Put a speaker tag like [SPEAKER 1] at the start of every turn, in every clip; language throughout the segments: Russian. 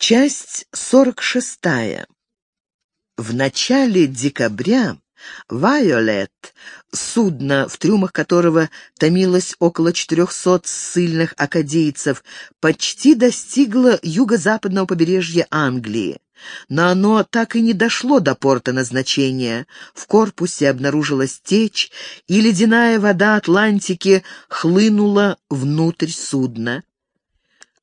[SPEAKER 1] Часть сорок шестая. В начале декабря «Вайолет», судно, в трюмах которого томилось около четырехсот ссыльных акадейцев, почти достигло юго-западного побережья Англии. Но оно так и не дошло до порта назначения. В корпусе обнаружилась течь, и ледяная вода Атлантики хлынула внутрь судна.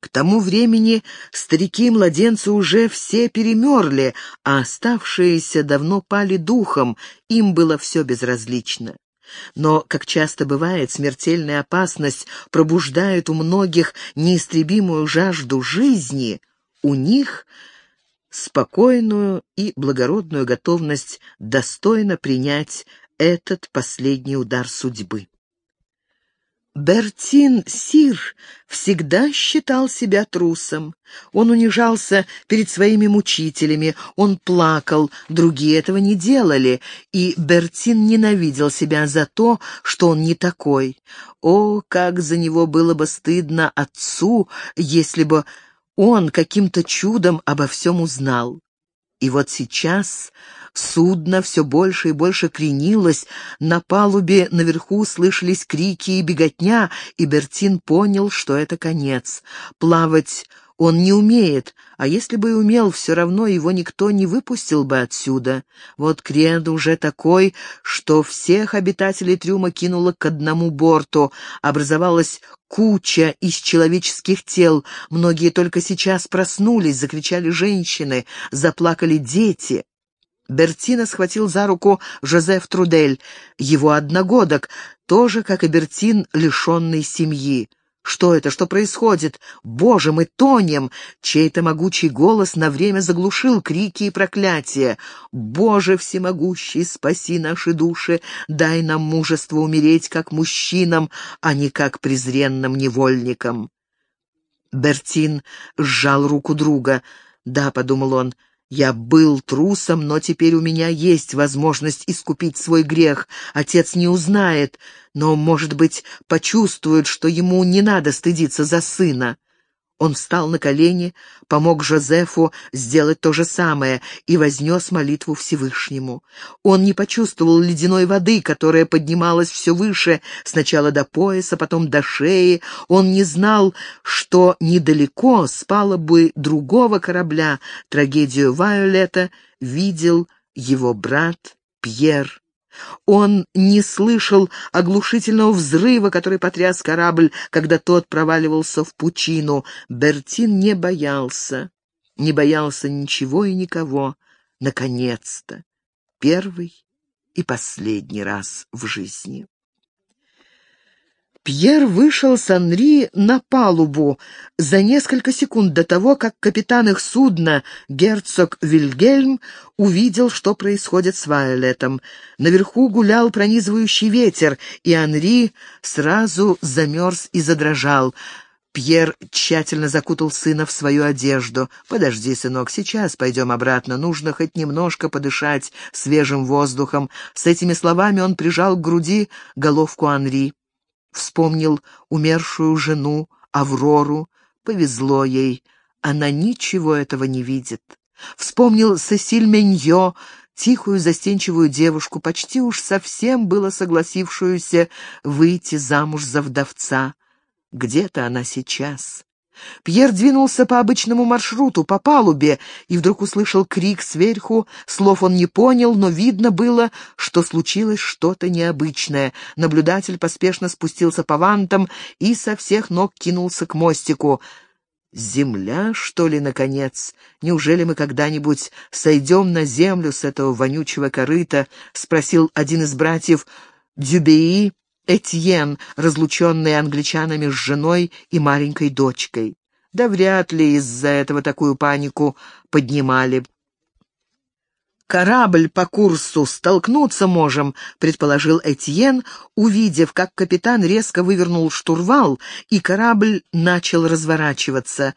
[SPEAKER 1] К тому времени старики и младенцы уже все перемерли, а оставшиеся давно пали духом, им было все безразлично. Но, как часто бывает, смертельная опасность пробуждает у многих неистребимую жажду жизни, у них — спокойную и благородную готовность достойно принять этот последний удар судьбы. Бертин Сир всегда считал себя трусом. Он унижался перед своими мучителями, он плакал, другие этого не делали, и Бертин ненавидел себя за то, что он не такой. О, как за него было бы стыдно отцу, если бы он каким-то чудом обо всем узнал. И вот сейчас Судно все больше и больше кренилось, на палубе наверху слышались крики и беготня, и Бертин понял, что это конец. Плавать он не умеет, а если бы и умел, все равно его никто не выпустил бы отсюда. Вот крен уже такой, что всех обитателей трюма кинуло к одному борту. Образовалась куча из человеческих тел. Многие только сейчас проснулись, закричали женщины, заплакали дети. Бертина схватил за руку Жозеф Трудель, его одногодок, тоже, как и Бертин, лишенный семьи. Что это? Что происходит? Боже, мы тонем! Чей-то могучий голос на время заглушил крики и проклятия. Боже всемогущий, спаси наши души, дай нам мужество умереть как мужчинам, а не как презренным невольникам. Бертин сжал руку друга. «Да», — подумал он, — я был трусом, но теперь у меня есть возможность искупить свой грех. Отец не узнает, но, может быть, почувствует, что ему не надо стыдиться за сына. Он встал на колени, помог Жозефу сделать то же самое и вознес молитву Всевышнему. Он не почувствовал ледяной воды, которая поднималась все выше, сначала до пояса, потом до шеи. Он не знал, что недалеко спало бы другого корабля. Трагедию Вайолета видел его брат Пьер. Он не слышал оглушительного взрыва, который потряс корабль, когда тот проваливался в пучину. Бертин не боялся, не боялся ничего и никого. Наконец-то! Первый и последний раз в жизни. Пьер вышел с Анри на палубу за несколько секунд до того, как капитан их судна, герцог Вильгельм, увидел, что происходит с Вайолетом. Наверху гулял пронизывающий ветер, и Анри сразу замерз и задрожал. Пьер тщательно закутал сына в свою одежду. «Подожди, сынок, сейчас пойдем обратно. Нужно хоть немножко подышать свежим воздухом». С этими словами он прижал к груди головку Анри. Вспомнил умершую жену, Аврору. Повезло ей, она ничего этого не видит. Вспомнил Сесиль Меньо, тихую застенчивую девушку, почти уж совсем было согласившуюся выйти замуж за вдовца. Где-то она сейчас. Пьер двинулся по обычному маршруту, по палубе, и вдруг услышал крик сверху. Слов он не понял, но видно было, что случилось что-то необычное. Наблюдатель поспешно спустился по вантам и со всех ног кинулся к мостику. «Земля, что ли, наконец? Неужели мы когда-нибудь сойдем на землю с этого вонючего корыта?» — спросил один из братьев Дюбеи, Этьен, разлученный англичанами с женой и маленькой дочкой. Да вряд ли из-за этого такую панику поднимали. «Корабль по курсу столкнуться можем», — предположил Этьен, увидев, как капитан резко вывернул штурвал, и корабль начал разворачиваться.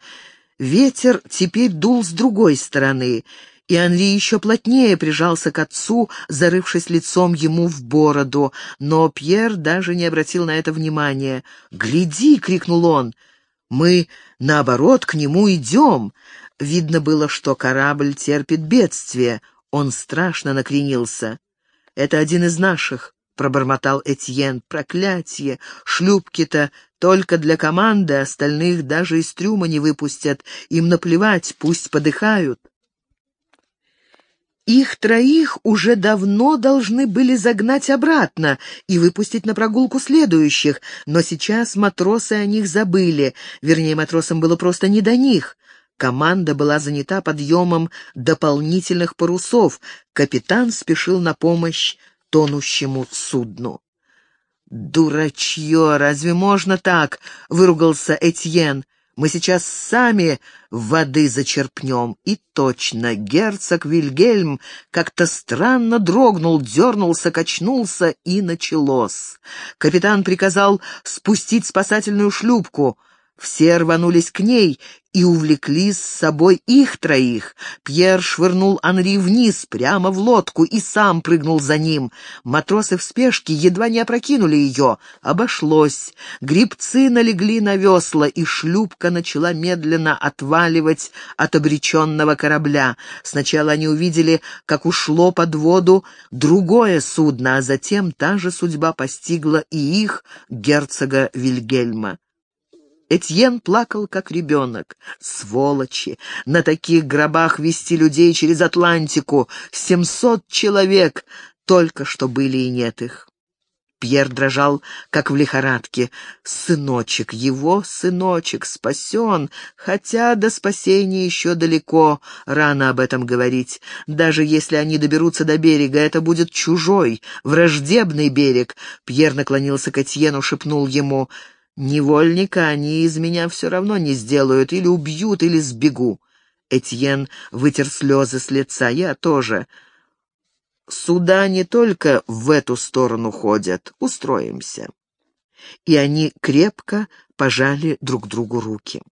[SPEAKER 1] Ветер теперь дул с другой стороны — и Анри еще плотнее прижался к отцу, зарывшись лицом ему в бороду, но Пьер даже не обратил на это внимания. «Гляди!» — крикнул он. «Мы, наоборот, к нему идем!» Видно было, что корабль терпит бедствие. Он страшно накренился. «Это один из наших», — пробормотал Этьен. «Проклятие! Шлюпки-то только для команды, остальных даже из трюма не выпустят. Им наплевать, пусть подыхают». Их троих уже давно должны были загнать обратно и выпустить на прогулку следующих, но сейчас матросы о них забыли, вернее, матросам было просто не до них. Команда была занята подъемом дополнительных парусов, капитан спешил на помощь тонущему судну. «Дурачье, разве можно так?» — выругался Этьен. Мы сейчас сами воды зачерпнем. И точно, герцог Вильгельм как-то странно дрогнул, дернулся, качнулся, и началось. Капитан приказал спустить спасательную шлюпку — все рванулись к ней и увлекли с собой их троих. Пьер швырнул Анри вниз, прямо в лодку, и сам прыгнул за ним. Матросы в спешке едва не опрокинули ее. Обошлось. Грибцы налегли на весла, и шлюпка начала медленно отваливать от обреченного корабля. Сначала они увидели, как ушло под воду другое судно, а затем та же судьба постигла и их, герцога Вильгельма. Этьен плакал, как ребенок. Сволочи! На таких гробах вести людей через Атлантику. Семьсот человек! Только что были и нет их. Пьер дрожал, как в лихорадке. Сыночек, его сыночек, спасен, хотя до спасения еще далеко, рано об этом говорить. Даже если они доберутся до берега, это будет чужой, враждебный берег. Пьер наклонился к Этьену, шепнул ему — Невольника они из меня все равно не сделают, или убьют, или сбегу. Этьен вытер слезы с лица, я тоже. Суда не только в эту сторону ходят, устроимся. И они крепко пожали друг другу руки.